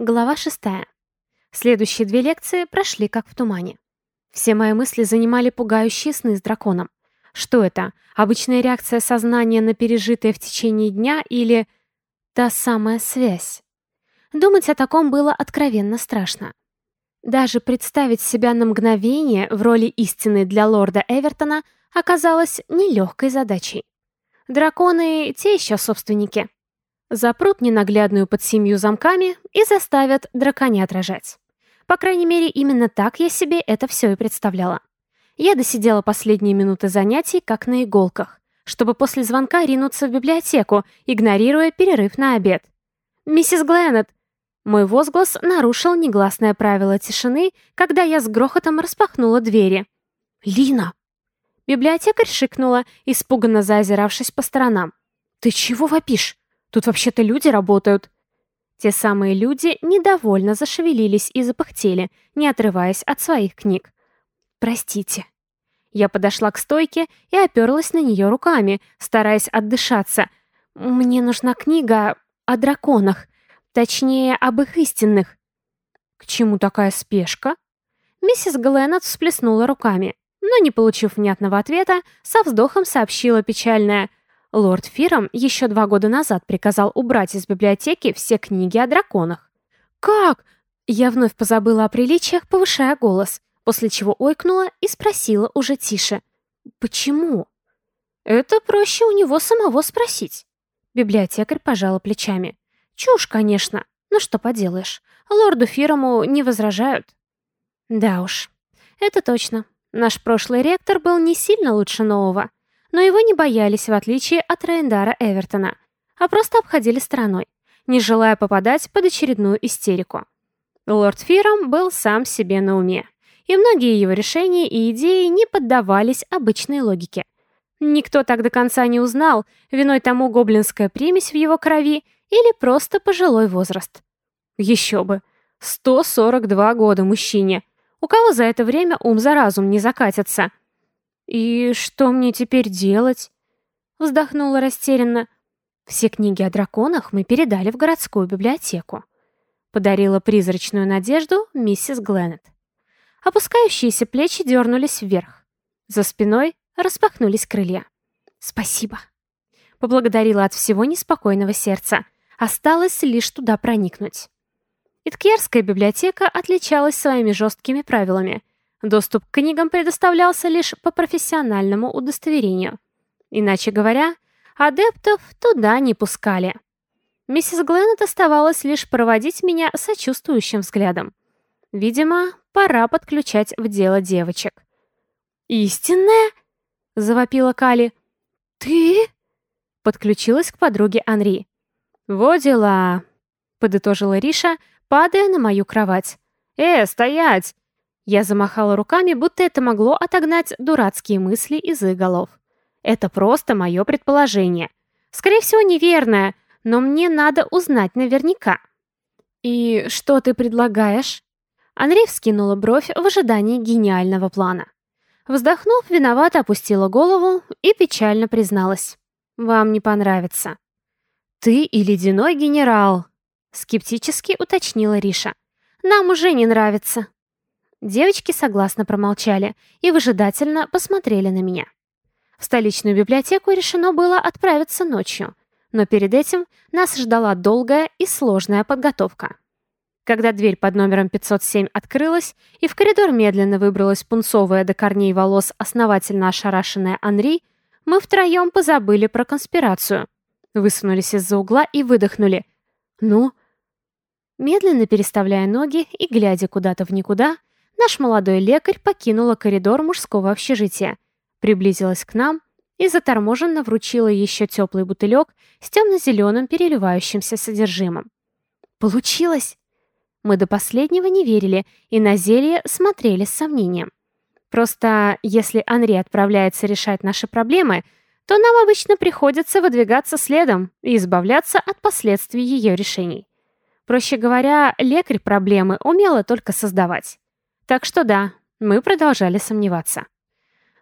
Глава шестая. Следующие две лекции прошли как в тумане. Все мои мысли занимали пугающие сны с драконом. Что это? Обычная реакция сознания на пережитое в течение дня или та самая связь? Думать о таком было откровенно страшно. Даже представить себя на мгновение в роли истины для лорда Эвертона оказалось нелегкой задачей. Драконы — те еще собственники запрут ненаглядную под семью замками и заставят драконят рожать. По крайней мере, именно так я себе это все и представляла. Я досидела последние минуты занятий, как на иголках, чтобы после звонка ринуться в библиотеку, игнорируя перерыв на обед. «Миссис Гленнет!» Мой возглас нарушил негласное правило тишины, когда я с грохотом распахнула двери. «Лина!» Библиотекарь шикнула, испуганно заозиравшись по сторонам. «Ты чего вопишь? Тут вообще-то люди работают». Те самые люди недовольно зашевелились и запыхтели, не отрываясь от своих книг. «Простите». Я подошла к стойке и оперлась на нее руками, стараясь отдышаться. «Мне нужна книга о драконах, точнее, об их истинных». «К чему такая спешка?» Миссис Гленнет всплеснула руками, но, не получив внятного ответа, со вздохом сообщила печальное Лорд Фиром еще два года назад приказал убрать из библиотеки все книги о драконах. «Как?» Я вновь позабыла о приличиях, повышая голос, после чего ойкнула и спросила уже тише. «Почему?» «Это проще у него самого спросить». Библиотекарь пожала плечами. «Чушь, конечно, но что поделаешь, лорду Фирому не возражают». «Да уж, это точно. Наш прошлый ректор был не сильно лучше нового но его не боялись, в отличие от Рейндара Эвертона, а просто обходили стороной, не желая попадать под очередную истерику. Лорд Фиром был сам себе на уме, и многие его решения и идеи не поддавались обычной логике. Никто так до конца не узнал, виной тому гоблинская примесь в его крови или просто пожилой возраст. Еще бы, 142 года мужчине. У кого за это время ум за разум не закатится? «И что мне теперь делать?» Вздохнула растерянно. «Все книги о драконах мы передали в городскую библиотеку», подарила призрачную надежду миссис Гленнет. Опускающиеся плечи дернулись вверх. За спиной распахнулись крылья. «Спасибо», поблагодарила от всего неспокойного сердца. Осталось лишь туда проникнуть. Иткерская библиотека отличалась своими жесткими правилами. Доступ к книгам предоставлялся лишь по профессиональному удостоверению. Иначе говоря, адептов туда не пускали. Миссис Гленнет оставалось лишь проводить меня сочувствующим взглядом. Видимо, пора подключать в дело девочек. «Истинная?» — завопила Кали. «Ты?» — подключилась к подруге Анри. «Во дела!» — подытожила Риша, падая на мою кровать. «Э, стоять! Я замахала руками, будто это могло отогнать дурацкие мысли из их голов. Это просто мое предположение. Скорее всего, неверное, но мне надо узнать наверняка. «И что ты предлагаешь?» Андрей вскинула бровь в ожидании гениального плана. Вздохнув, виновато опустила голову и печально призналась. «Вам не понравится». «Ты и ледяной генерал», — скептически уточнила Риша. «Нам уже не нравится». Девочки согласно промолчали и выжидательно посмотрели на меня. В столичную библиотеку решено было отправиться ночью, но перед этим нас ждала долгая и сложная подготовка. Когда дверь под номером 507 открылась, и в коридор медленно выбралась пунцовая до корней волос основательно ошарашенная Анри, мы втроем позабыли про конспирацию. Высунулись из-за угла и выдохнули. «Ну?» Медленно переставляя ноги и глядя куда-то в никуда, наш молодой лекарь покинула коридор мужского общежития, приблизилась к нам и заторможенно вручила еще теплый бутылек с темно-зеленым переливающимся содержимым. «Получилось!» Мы до последнего не верили и на зелье смотрели с сомнением. Просто если Анри отправляется решать наши проблемы, то нам обычно приходится выдвигаться следом и избавляться от последствий ее решений. Проще говоря, лекарь проблемы умела только создавать. Так что да, мы продолжали сомневаться.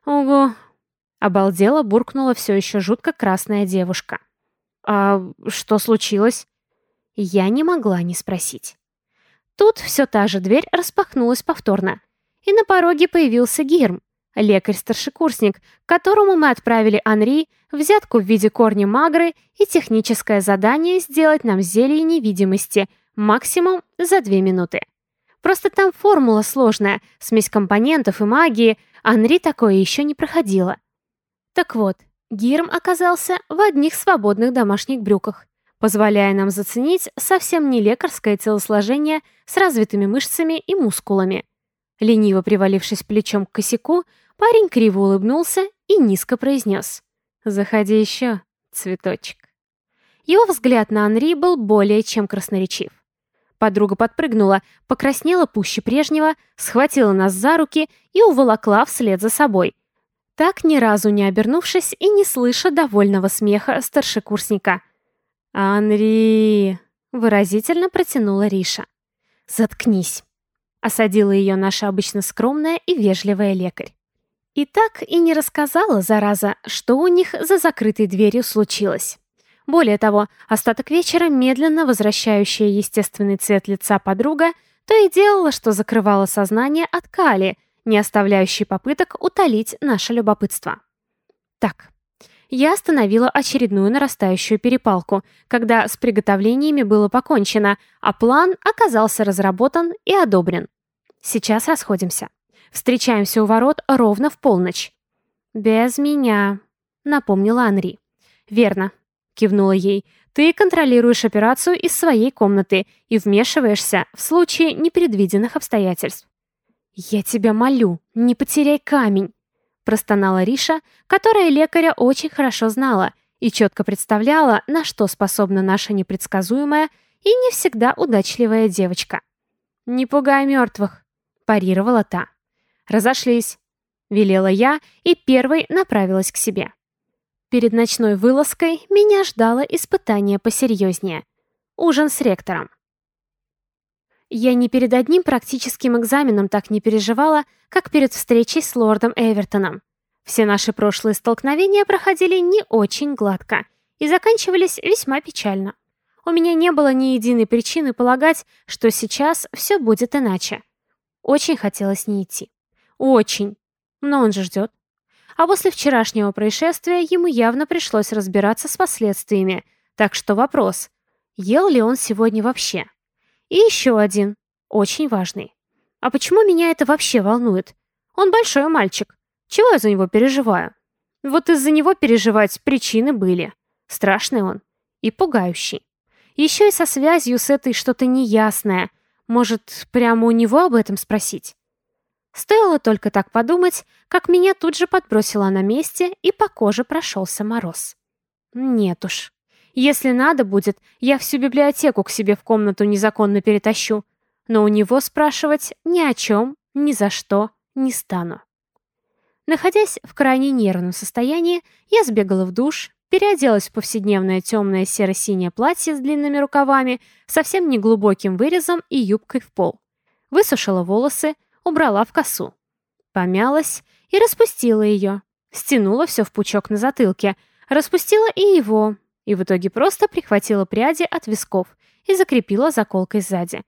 «Ого!» — обалдела буркнула все еще жутко красная девушка. «А что случилось?» Я не могла не спросить. Тут все та же дверь распахнулась повторно, и на пороге появился Гирм, лекарь-старшекурсник, которому мы отправили Анри взятку в виде корня магры и техническое задание сделать нам зелье невидимости максимум за две минуты. Просто там формула сложная, смесь компонентов и магии, Анри такое еще не проходила. Так вот, Гирм оказался в одних свободных домашних брюках, позволяя нам заценить совсем не лекарское телосложение с развитыми мышцами и мускулами. Лениво привалившись плечом к косяку, парень криво улыбнулся и низко произнес. «Заходи еще, цветочек». Его взгляд на Анри был более чем красноречив. Подруга подпрыгнула, покраснела пуще прежнего, схватила нас за руки и уволокла вслед за собой. Так ни разу не обернувшись и не слыша довольного смеха старшекурсника. «Анри!» — выразительно протянула Риша. «Заткнись!» — осадила ее наша обычно скромная и вежливая лекарь. И так и не рассказала, зараза, что у них за закрытой дверью случилось. Более того, остаток вечера медленно возвращающая естественный цвет лица подруга то и делала, что закрывала сознание от кали, не оставляющей попыток утолить наше любопытство. Так, я остановила очередную нарастающую перепалку, когда с приготовлениями было покончено, а план оказался разработан и одобрен. Сейчас расходимся. Встречаемся у ворот ровно в полночь. «Без меня», — напомнила Анри. «Верно кивнула ей. «Ты контролируешь операцию из своей комнаты и вмешиваешься в случае непредвиденных обстоятельств». «Я тебя молю, не потеряй камень», простонала Риша, которая лекаря очень хорошо знала и четко представляла, на что способна наша непредсказуемая и не всегда удачливая девочка. «Не пугай мертвых», – парировала та. «Разошлись», – велела я и первой направилась к себе. Перед ночной вылазкой меня ждало испытание посерьезнее. Ужин с ректором. Я ни перед одним практическим экзаменом так не переживала, как перед встречей с лордом Эвертоном. Все наши прошлые столкновения проходили не очень гладко и заканчивались весьма печально. У меня не было ни единой причины полагать, что сейчас все будет иначе. Очень хотелось не идти. Очень. Но он же ждет. А после вчерашнего происшествия ему явно пришлось разбираться с последствиями. Так что вопрос, ел ли он сегодня вообще? И еще один, очень важный. А почему меня это вообще волнует? Он большой мальчик. Чего я за него переживаю? Вот из-за него переживать причины были. Страшный он и пугающий. Еще и со связью с этой что-то неясное. Может, прямо у него об этом спросить? Стоило только так подумать, как меня тут же подбросило на месте, и по коже прошелся мороз. Нет уж. Если надо будет, я всю библиотеку к себе в комнату незаконно перетащу. Но у него спрашивать ни о чем, ни за что не стану. Находясь в крайне нервном состоянии, я сбегала в душ, переоделась в повседневное темное серо-синее платье с длинными рукавами, совсем неглубоким вырезом и юбкой в пол. Высушила волосы, убрала в косу. Помялась и распустила ее. Стянула все в пучок на затылке, распустила и его, и в итоге просто прихватила пряди от висков и закрепила заколкой сзади.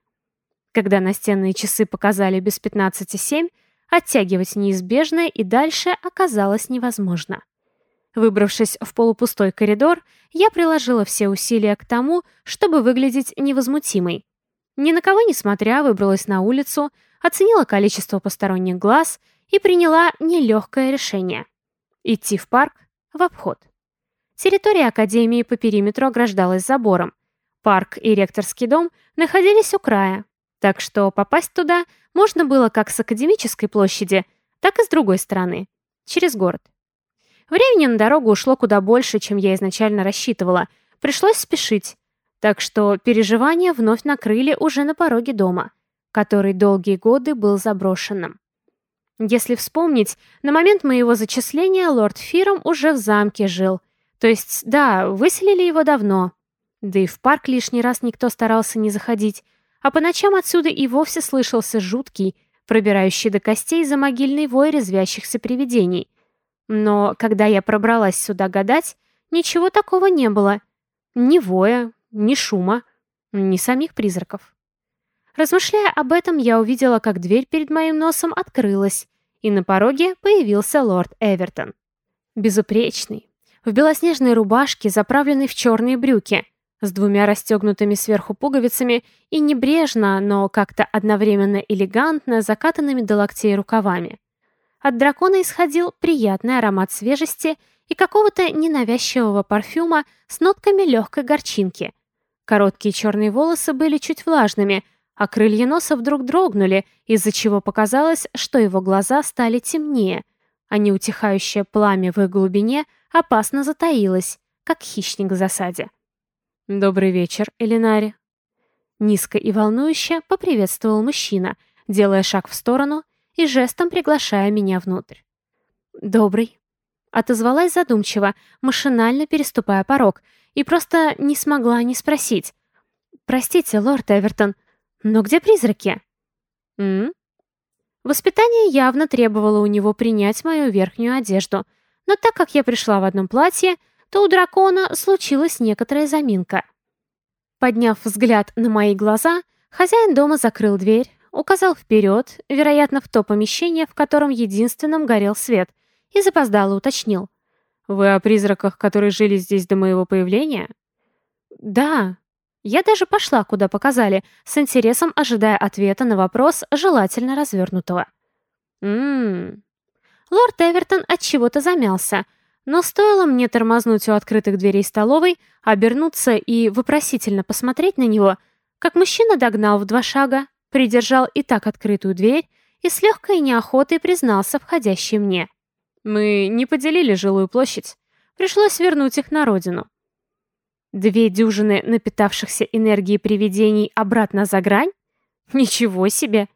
Когда настенные часы показали без 15,7, оттягивать неизбежное и дальше оказалось невозможно. Выбравшись в полупустой коридор, я приложила все усилия к тому, чтобы выглядеть невозмутимой. Ни на кого не смотря, выбралась на улицу, оценила количество посторонних глаз и приняла нелегкое решение – идти в парк в обход. Территория Академии по периметру ограждалась забором. Парк и ректорский дом находились у края, так что попасть туда можно было как с Академической площади, так и с другой стороны, через город. Времени на дорогу ушло куда больше, чем я изначально рассчитывала. Пришлось спешить, так что переживания вновь накрыли уже на пороге дома который долгие годы был заброшенным. Если вспомнить, на момент моего зачисления лорд Фиром уже в замке жил. То есть, да, выселили его давно. Да и в парк лишний раз никто старался не заходить, а по ночам отсюда и вовсе слышался жуткий, пробирающий до костей за могильный вой резвящихся привидений. Но когда я пробралась сюда гадать, ничего такого не было. Ни воя, ни шума, ни самих призраков. Размышляя об этом, я увидела, как дверь перед моим носом открылась, и на пороге появился лорд Эвертон. Безупречный, в белоснежной рубашке, заправленной в черные брюки, с двумя расстегнутыми сверху пуговицами и небрежно, но как-то одновременно элегантно закатанными до локтей рукавами. От дракона исходил приятный аромат свежести и какого-то ненавязчивого парфюма с нотками легкой горчинки. Короткие черные волосы были чуть влажными, а крылья носа вдруг дрогнули, из-за чего показалось, что его глаза стали темнее, а неутихающее пламя в их глубине опасно затаилось, как хищник в засаде. «Добрый вечер, Элинари». Низко и волнующе поприветствовал мужчина, делая шаг в сторону и жестом приглашая меня внутрь. «Добрый». Отозвалась задумчиво, машинально переступая порог, и просто не смогла не спросить. «Простите, лорд Эвертон, но где призраки?» «М?», Воспитание явно требовало у него принять мою верхнюю одежду, но так как я пришла в одном платье, то у дракона случилась некоторая заминка. Подняв взгляд на мои глаза, хозяин дома закрыл дверь, указал вперед, вероятно, в то помещение, в котором единственным горел свет, и запоздало уточнил. «Вы о призраках, которые жили здесь до моего появления?» «Да». Я даже пошла, куда показали, с интересом ожидая ответа на вопрос, желательно развернутого. «Ммм...» Лорд Эвертон от чего то замялся — но стоило мне тормознуть у открытых дверей столовой, обернуться и вопросительно посмотреть на него, как мужчина догнал в два шага, придержал и так открытую дверь и с легкой неохотой признался входящий мне. Мы не поделили жилую площадь. Пришлось вернуть их на родину. Две дюжины напитавшихся энергией привидений обратно за грань? Ничего себе!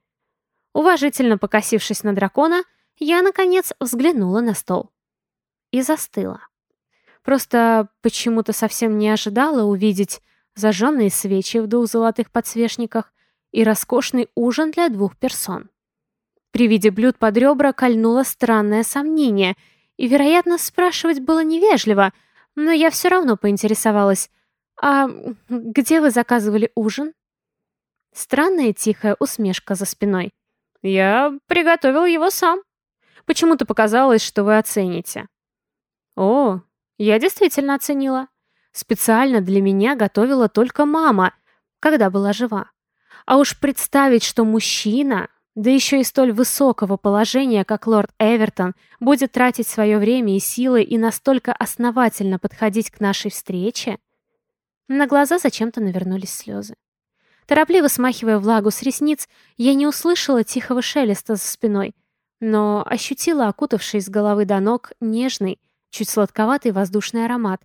Уважительно покосившись на дракона, я, наконец, взглянула на стол и застыла. Просто почему-то совсем не ожидала увидеть зажженные свечи в двух золотых подсвечниках и роскошный ужин для двух персон. При виде блюд под ребра кольнуло странное сомнение, и, вероятно, спрашивать было невежливо, но я все равно поинтересовалась, «А где вы заказывали ужин?» Странная тихая усмешка за спиной. «Я приготовил его сам. Почему-то показалось, что вы оцените». О, я действительно оценила. Специально для меня готовила только мама, когда была жива. А уж представить, что мужчина, да еще и столь высокого положения, как лорд Эвертон, будет тратить свое время и силы и настолько основательно подходить к нашей встрече. На глаза зачем-то навернулись слезы. Торопливо смахивая влагу с ресниц, я не услышала тихого шелеста за спиной, но ощутила окутавший с головы до ног нежный, чуть сладковатый воздушный аромат,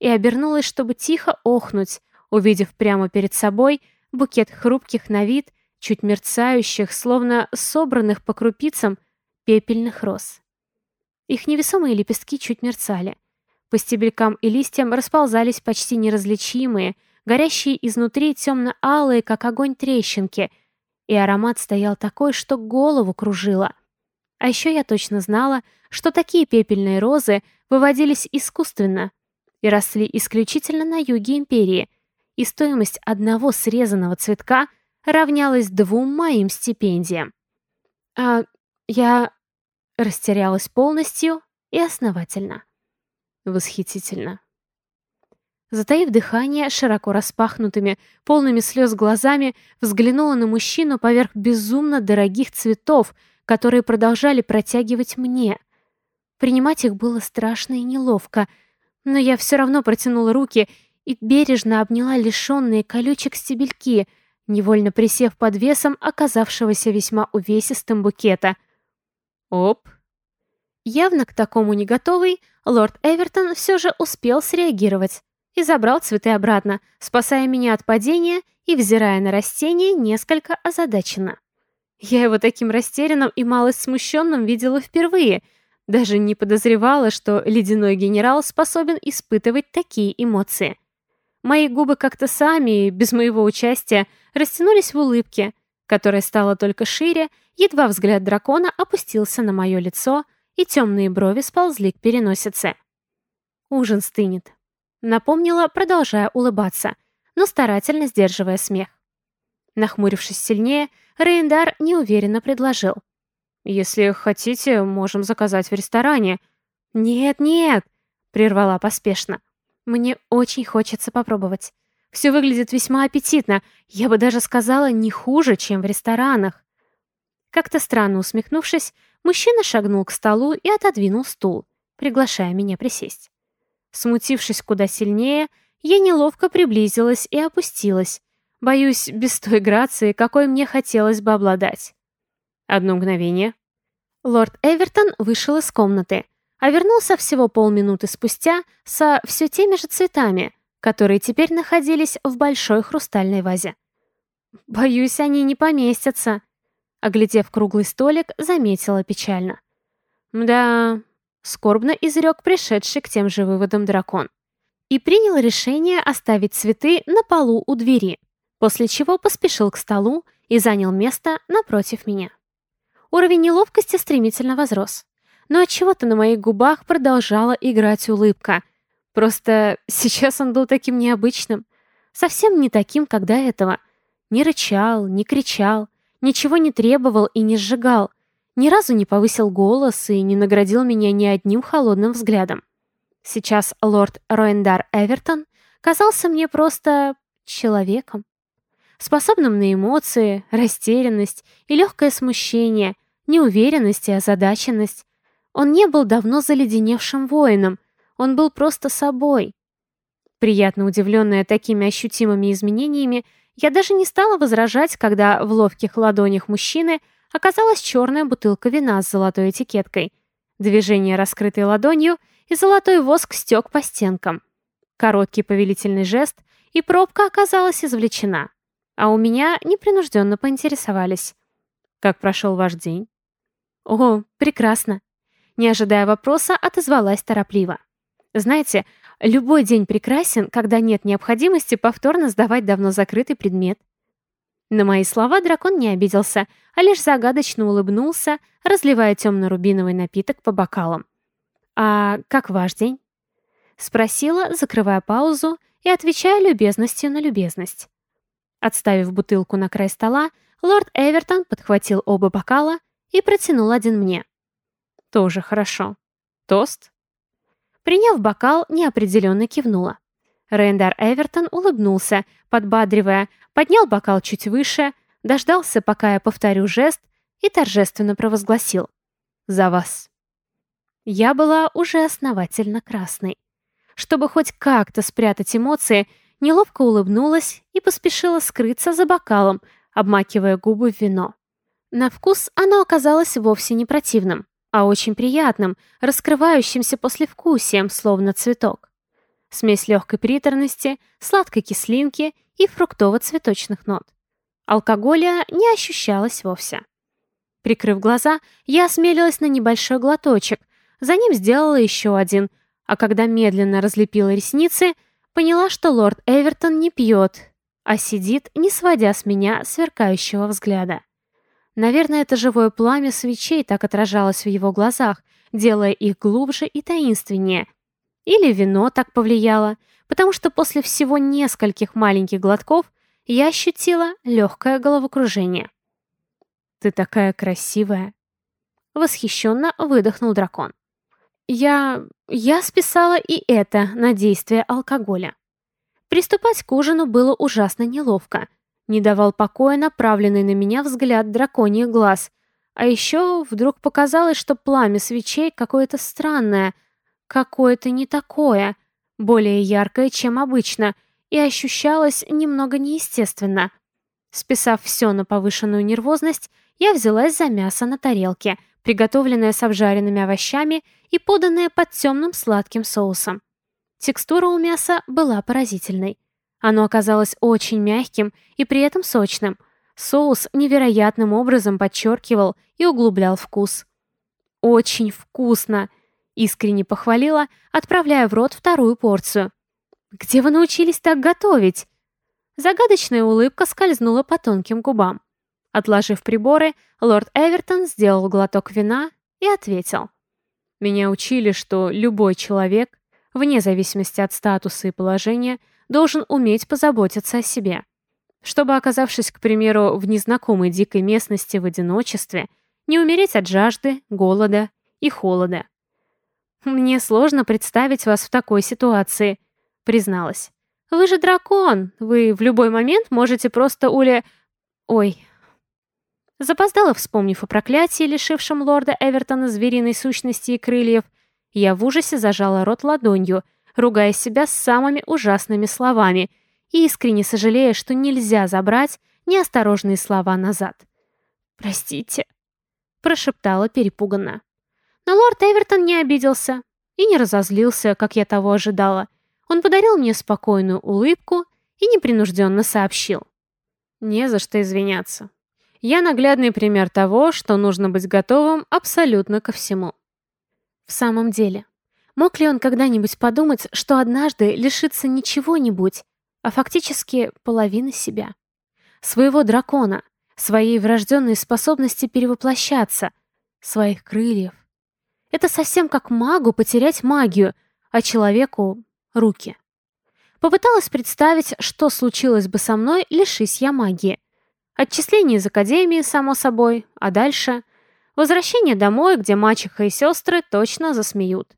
и обернулась, чтобы тихо охнуть, увидев прямо перед собой букет хрупких на вид, чуть мерцающих, словно собранных по крупицам, пепельных роз. Их невесомые лепестки чуть мерцали. По стебелькам и листьям расползались почти неразличимые, горящие изнутри темно-алые, как огонь трещинки, и аромат стоял такой, что голову кружило. А еще я точно знала, что такие пепельные розы выводились искусственно и росли исключительно на юге империи, и стоимость одного срезанного цветка равнялась двум моим стипендиям. А я растерялась полностью и основательно. Восхитительно. Затаив дыхание, широко распахнутыми, полными слез глазами, взглянула на мужчину поверх безумно дорогих цветов, которые продолжали протягивать мне. Принимать их было страшно и неловко, но я все равно протянула руки и бережно обняла лишенные колючек стебельки, невольно присев под весом оказавшегося весьма увесистым букета. Оп! Явно к такому не готовый, лорд Эвертон все же успел среагировать и забрал цветы обратно, спасая меня от падения и взирая на растение несколько озадаченно. Я его таким растерянным и малость смущенным видела впервые, даже не подозревала, что ледяной генерал способен испытывать такие эмоции. Мои губы как-то сами, без моего участия, растянулись в улыбке, которая стала только шире, едва взгляд дракона опустился на мое лицо, и темные брови сползли к переносице. Ужин стынет. Напомнила, продолжая улыбаться, но старательно сдерживая смех. Нахмурившись сильнее, Рейндар неуверенно предложил. «Если хотите, можем заказать в ресторане». «Нет, нет», — прервала поспешно. «Мне очень хочется попробовать. Все выглядит весьма аппетитно, я бы даже сказала, не хуже, чем в ресторанах». Как-то странно усмехнувшись, мужчина шагнул к столу и отодвинул стул, приглашая меня присесть. Смутившись куда сильнее, я неловко приблизилась и опустилась, боюсь, без той грации, какой мне хотелось бы обладать. Одно мгновение. Лорд Эвертон вышел из комнаты, а вернулся всего полминуты спустя со все теми же цветами, которые теперь находились в большой хрустальной вазе. «Боюсь, они не поместятся», — оглядев круглый столик, заметила печально. «Да, скорбно изрек пришедший к тем же выводам дракон. И принял решение оставить цветы на полу у двери, после чего поспешил к столу и занял место напротив меня. Уровень неловкости стремительно возрос. Но от чего то на моих губах продолжала играть улыбка. Просто сейчас он был таким необычным. Совсем не таким, как до этого. Не рычал, не кричал, ничего не требовал и не сжигал, ни разу не повысил голос и не наградил меня ни одним холодным взглядом. Сейчас лорд Роендар Эвертон казался мне просто человеком, способным на эмоции, растерянность и легкое смущение, неуверенность и озадаченность. Он не был давно заледеневшим воином, он был просто собой. Приятно удивленная такими ощутимыми изменениями, я даже не стала возражать, когда в ловких ладонях мужчины – оказалась черная бутылка вина с золотой этикеткой. Движение раскрытой ладонью, и золотой воск стек по стенкам. Короткий повелительный жест, и пробка оказалась извлечена. А у меня непринужденно поинтересовались. «Как прошел ваш день?» «О, прекрасно!» Не ожидая вопроса, отозвалась торопливо. «Знаете, любой день прекрасен, когда нет необходимости повторно сдавать давно закрытый предмет. На мои слова дракон не обиделся, а лишь загадочно улыбнулся, разливая темно-рубиновый напиток по бокалам. «А как ваш день?» Спросила, закрывая паузу и отвечая любезностью на любезность. Отставив бутылку на край стола, лорд Эвертон подхватил оба бокала и протянул один мне. «Тоже хорошо. Тост?» Приняв бокал, неопределенно кивнула. Рейндар Эвертон улыбнулся, подбадривая, поднял бокал чуть выше, дождался, пока я повторю жест, и торжественно провозгласил. «За вас». Я была уже основательно красной. Чтобы хоть как-то спрятать эмоции, неловко улыбнулась и поспешила скрыться за бокалом, обмакивая губы в вино. На вкус оно оказалось вовсе не противным, а очень приятным, раскрывающимся послевкусием, словно цветок. Смесь легкой приторности, сладкой кислинки и фруктово-цветочных нот. Алкоголя не ощущалось вовсе. Прикрыв глаза, я осмелилась на небольшой глоточек, за ним сделала еще один, а когда медленно разлепила ресницы, поняла, что лорд Эвертон не пьет, а сидит, не сводя с меня сверкающего взгляда. Наверное, это живое пламя свечей так отражалось в его глазах, делая их глубже и таинственнее — или вино так повлияло, потому что после всего нескольких маленьких глотков я ощутила легкое головокружение. «Ты такая красивая!» Восхищенно выдохнул дракон. Я... я списала и это на действие алкоголя. Приступать к ужину было ужасно неловко. Не давал покоя направленный на меня взгляд драконий глаз. А еще вдруг показалось, что пламя свечей какое-то странное — какое-то не такое, более яркое, чем обычно, и ощущалось немного неестественно. Списав все на повышенную нервозность, я взялась за мясо на тарелке, приготовленное с обжаренными овощами и поданное под темным сладким соусом. Текстура у мяса была поразительной. Оно оказалось очень мягким и при этом сочным. Соус невероятным образом подчеркивал и углублял вкус. Очень вкусно! Искренне похвалила, отправляя в рот вторую порцию. «Где вы научились так готовить?» Загадочная улыбка скользнула по тонким губам. Отложив приборы, лорд Эвертон сделал глоток вина и ответил. «Меня учили, что любой человек, вне зависимости от статуса и положения, должен уметь позаботиться о себе. Чтобы, оказавшись, к примеру, в незнакомой дикой местности в одиночестве, не умереть от жажды, голода и холода. «Мне сложно представить вас в такой ситуации», — призналась. «Вы же дракон, вы в любой момент можете просто уля... Ой...» Запоздала, вспомнив о проклятии, лишившем лорда Эвертона звериной сущности и крыльев, я в ужасе зажала рот ладонью, ругая себя самыми ужасными словами и искренне сожалея, что нельзя забрать неосторожные слова назад. «Простите», — прошептала перепуганно. Но лорд Эвертон не обиделся и не разозлился, как я того ожидала. Он подарил мне спокойную улыбку и непринужденно сообщил. «Не за что извиняться. Я наглядный пример того, что нужно быть готовым абсолютно ко всему». В самом деле, мог ли он когда-нибудь подумать, что однажды лишится не чего-нибудь, а фактически половины себя? Своего дракона, своей врожденной способности перевоплощаться, своих крыльев. Это совсем как магу потерять магию, а человеку — руки. Попыталась представить, что случилось бы со мной, лишись я магии. Отчисление из академии, само собой, а дальше — возвращение домой, где мачеха и сестры точно засмеют.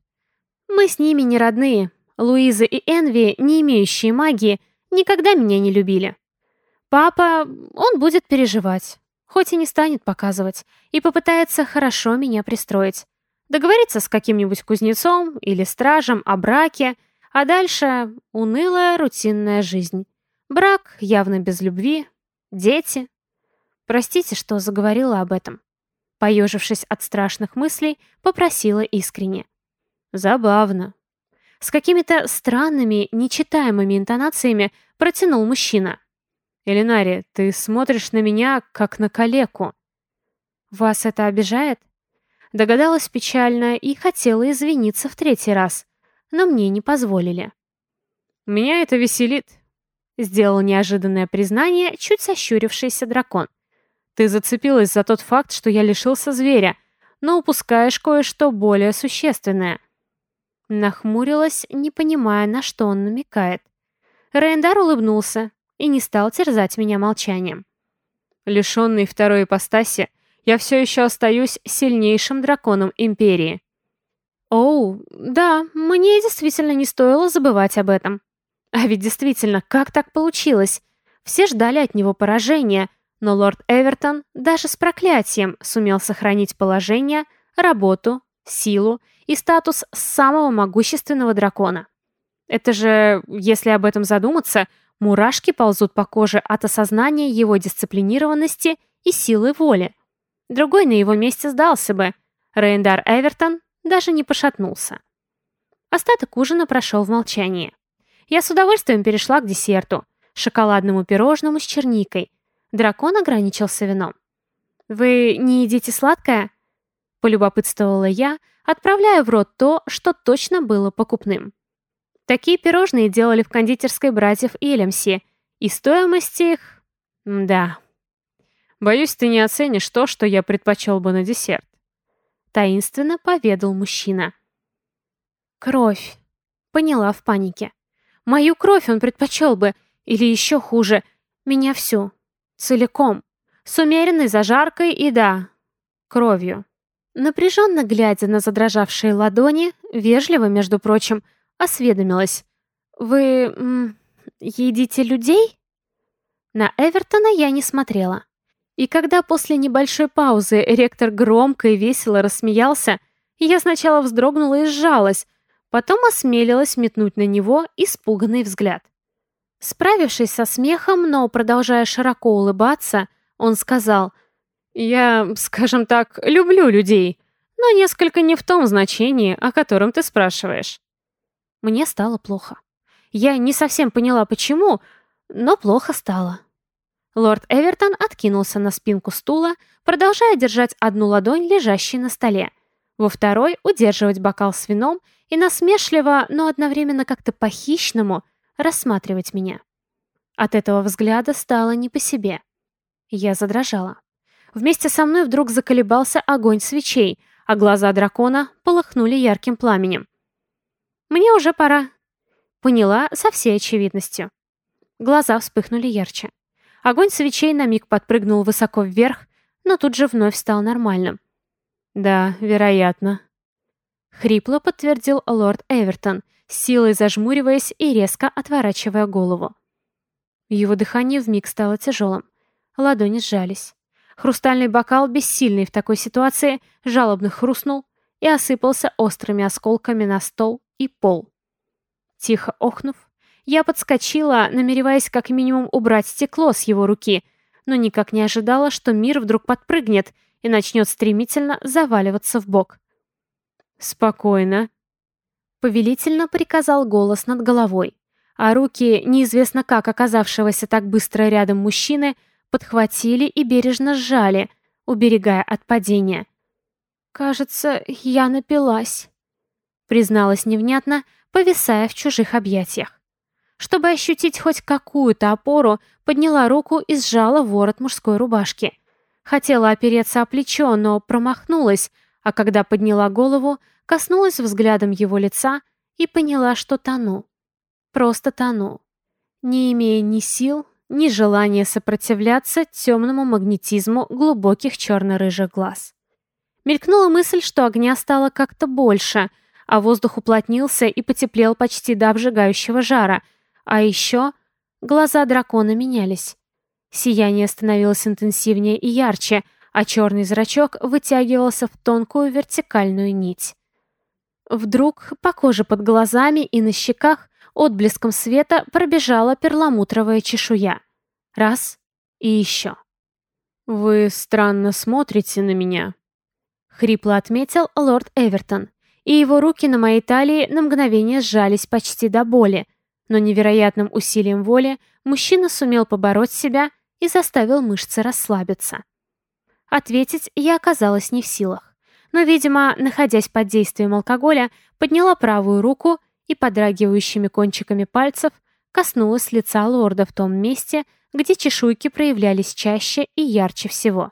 Мы с ними не родные. Луиза и Энви, не имеющие магии, никогда меня не любили. Папа, он будет переживать, хоть и не станет показывать, и попытается хорошо меня пристроить. Договориться с каким-нибудь кузнецом или стражем о браке, а дальше унылая рутинная жизнь. Брак явно без любви, дети. Простите, что заговорила об этом. Поежившись от страшных мыслей, попросила искренне. Забавно. С какими-то странными, нечитаемыми интонациями протянул мужчина. «Элинари, ты смотришь на меня, как на калеку». «Вас это обижает?» Догадалась печально и хотела извиниться в третий раз, но мне не позволили. «Меня это веселит», — сделал неожиданное признание чуть сощурившийся дракон. «Ты зацепилась за тот факт, что я лишился зверя, но упускаешь кое-что более существенное». Нахмурилась, не понимая, на что он намекает. Рейндар улыбнулся и не стал терзать меня молчанием. Лишенный второй ипостаси, я все еще остаюсь сильнейшим драконом Империи. Оу, да, мне действительно не стоило забывать об этом. А ведь действительно, как так получилось? Все ждали от него поражения, но лорд Эвертон даже с проклятием сумел сохранить положение, работу, силу и статус самого могущественного дракона. Это же, если об этом задуматься, мурашки ползут по коже от осознания его дисциплинированности и силы воли. Другой на его месте сдался бы. Рейндар Эвертон даже не пошатнулся. Остаток ужина прошел в молчании. Я с удовольствием перешла к десерту, шоколадному пирожному с черникой. Дракон ограничился вином. «Вы не едите сладкое?» Полюбопытствовала я, отправляя в рот то, что точно было покупным. Такие пирожные делали в кондитерской братьев Илемси, и стоимость их... Да, Боюсь, ты не оценишь то, что я предпочел бы на десерт. Таинственно поведал мужчина. Кровь. Поняла в панике. Мою кровь он предпочел бы, или еще хуже, меня всю. Целиком. С умеренной зажаркой и, да, кровью. Напряженно глядя на задрожавшие ладони, вежливо, между прочим, осведомилась. «Вы... М, едите людей?» На Эвертона я не смотрела. И когда после небольшой паузы ректор громко и весело рассмеялся, я сначала вздрогнула и сжалась, потом осмелилась метнуть на него испуганный взгляд. Справившись со смехом, но продолжая широко улыбаться, он сказал, «Я, скажем так, люблю людей, но несколько не в том значении, о котором ты спрашиваешь». Мне стало плохо. Я не совсем поняла, почему, но плохо стало. Лорд Эвертон откинулся на спинку стула, продолжая держать одну ладонь, лежащей на столе, во второй удерживать бокал с вином и насмешливо, но одновременно как-то по-хищному рассматривать меня. От этого взгляда стало не по себе. Я задрожала. Вместе со мной вдруг заколебался огонь свечей, а глаза дракона полыхнули ярким пламенем. «Мне уже пора», — поняла со всей очевидностью. Глаза вспыхнули ярче. Огонь свечей на миг подпрыгнул высоко вверх, но тут же вновь стал нормальным. «Да, вероятно», — хрипло подтвердил лорд Эвертон, силой зажмуриваясь и резко отворачивая голову. Его дыхание вмиг стало тяжелым. Ладони сжались. Хрустальный бокал, бессильный в такой ситуации, жалобно хрустнул и осыпался острыми осколками на стол и пол. Тихо охнув, я подскочила, намереваясь как минимум убрать стекло с его руки, но никак не ожидала, что мир вдруг подпрыгнет и начнет стремительно заваливаться в бок. «Спокойно», — повелительно приказал голос над головой, а руки, неизвестно как оказавшегося так быстро рядом мужчины, подхватили и бережно сжали, уберегая от падения. «Кажется, я напилась», — призналась невнятно, повисая в чужих объятиях. Чтобы ощутить хоть какую-то опору, подняла руку и сжала ворот мужской рубашки. Хотела опереться о плечо, но промахнулась, а когда подняла голову, коснулась взглядом его лица и поняла, что тону. Просто тону. Не имея ни сил, ни желания сопротивляться темному магнетизму глубоких черно-рыжих глаз. Мелькнула мысль, что огня стало как-то больше, а воздух уплотнился и потеплел почти до обжигающего жара. А еще глаза дракона менялись. Сияние становилось интенсивнее и ярче, а черный зрачок вытягивался в тонкую вертикальную нить. Вдруг по коже под глазами и на щеках отблеском света пробежала перламутровая чешуя. Раз и еще. «Вы странно смотрите на меня», Хрипло отметил лорд Эвертон, и его руки на моей талии на мгновение сжались почти до боли, но невероятным усилием воли мужчина сумел побороть себя и заставил мышцы расслабиться. Ответить я оказалась не в силах, но, видимо, находясь под действием алкоголя, подняла правую руку и подрагивающими кончиками пальцев коснулась лица лорда в том месте, где чешуйки проявлялись чаще и ярче всего.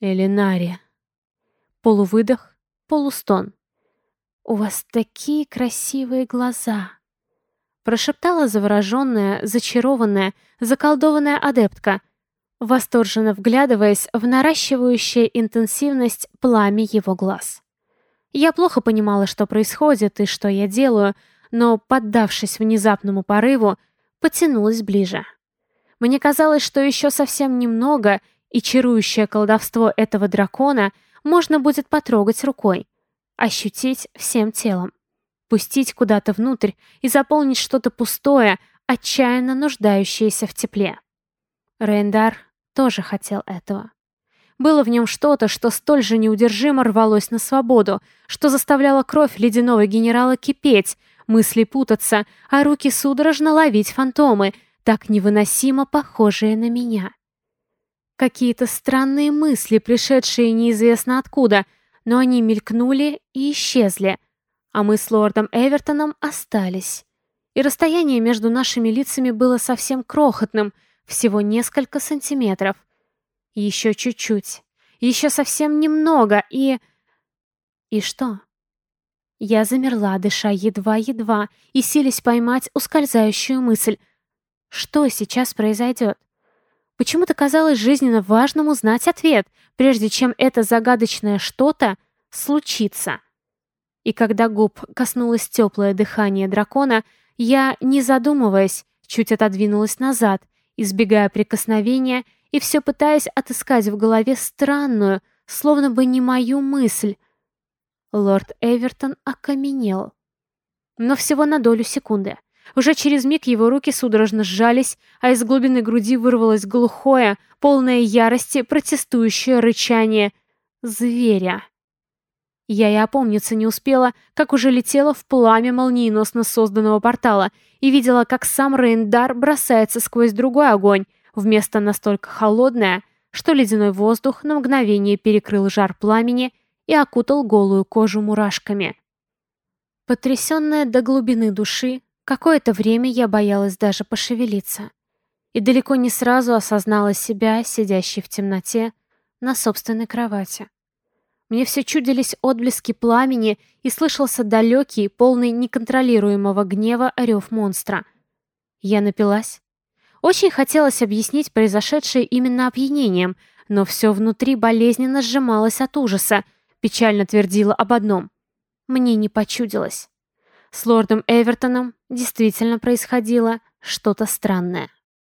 «Элинария», Полувыдох, полустон. «У вас такие красивые глаза!» Прошептала завороженная, зачарованная, заколдованная адептка, восторженно вглядываясь в наращивающую интенсивность пламя его глаз. Я плохо понимала, что происходит и что я делаю, но, поддавшись внезапному порыву, потянулась ближе. Мне казалось, что еще совсем немного, и чарующее колдовство этого дракона — можно будет потрогать рукой, ощутить всем телом, пустить куда-то внутрь и заполнить что-то пустое, отчаянно нуждающееся в тепле. Рейндар тоже хотел этого. Было в нем что-то, что столь же неудержимо рвалось на свободу, что заставляло кровь ледяного генерала кипеть, мысли путаться, а руки судорожно ловить фантомы, так невыносимо похожие на меня. Какие-то странные мысли, пришедшие неизвестно откуда, но они мелькнули и исчезли, а мы с лордом Эвертоном остались. И расстояние между нашими лицами было совсем крохотным, всего несколько сантиметров. Еще чуть-чуть, еще совсем немного, и... И что? Я замерла, дыша едва-едва, и сились поймать ускользающую мысль. Что сейчас произойдет? Почему-то казалось жизненно важным узнать ответ, прежде чем это загадочное что-то случится. И когда губ коснулось теплое дыхание дракона, я, не задумываясь, чуть отодвинулась назад, избегая прикосновения и все пытаясь отыскать в голове странную, словно бы не мою мысль. Лорд Эвертон окаменел. Но всего на долю секунды. Уже через миг его руки судорожно сжались, а из глубины груди вырвалось глухое, полное ярости, протестующее рычание зверя. Я и опомниться не успела, как уже летела в пламя молниеносно созданного портала и видела, как сам Рейндар бросается сквозь другой огонь, вместо настолько холодное, что ледяной воздух на мгновение перекрыл жар пламени и окутал голую кожу мурашками. Потрясенная до глубины души, Какое-то время я боялась даже пошевелиться. И далеко не сразу осознала себя, сидящей в темноте, на собственной кровати. Мне все чудились отблески пламени и слышался далекий, полный неконтролируемого гнева рев монстра. Я напилась. Очень хотелось объяснить произошедшее именно опьянением, но все внутри болезненно сжималось от ужаса, печально твердило об одном. Мне не почудилось. С лордом Эвертоном действительно происходило что-то странное.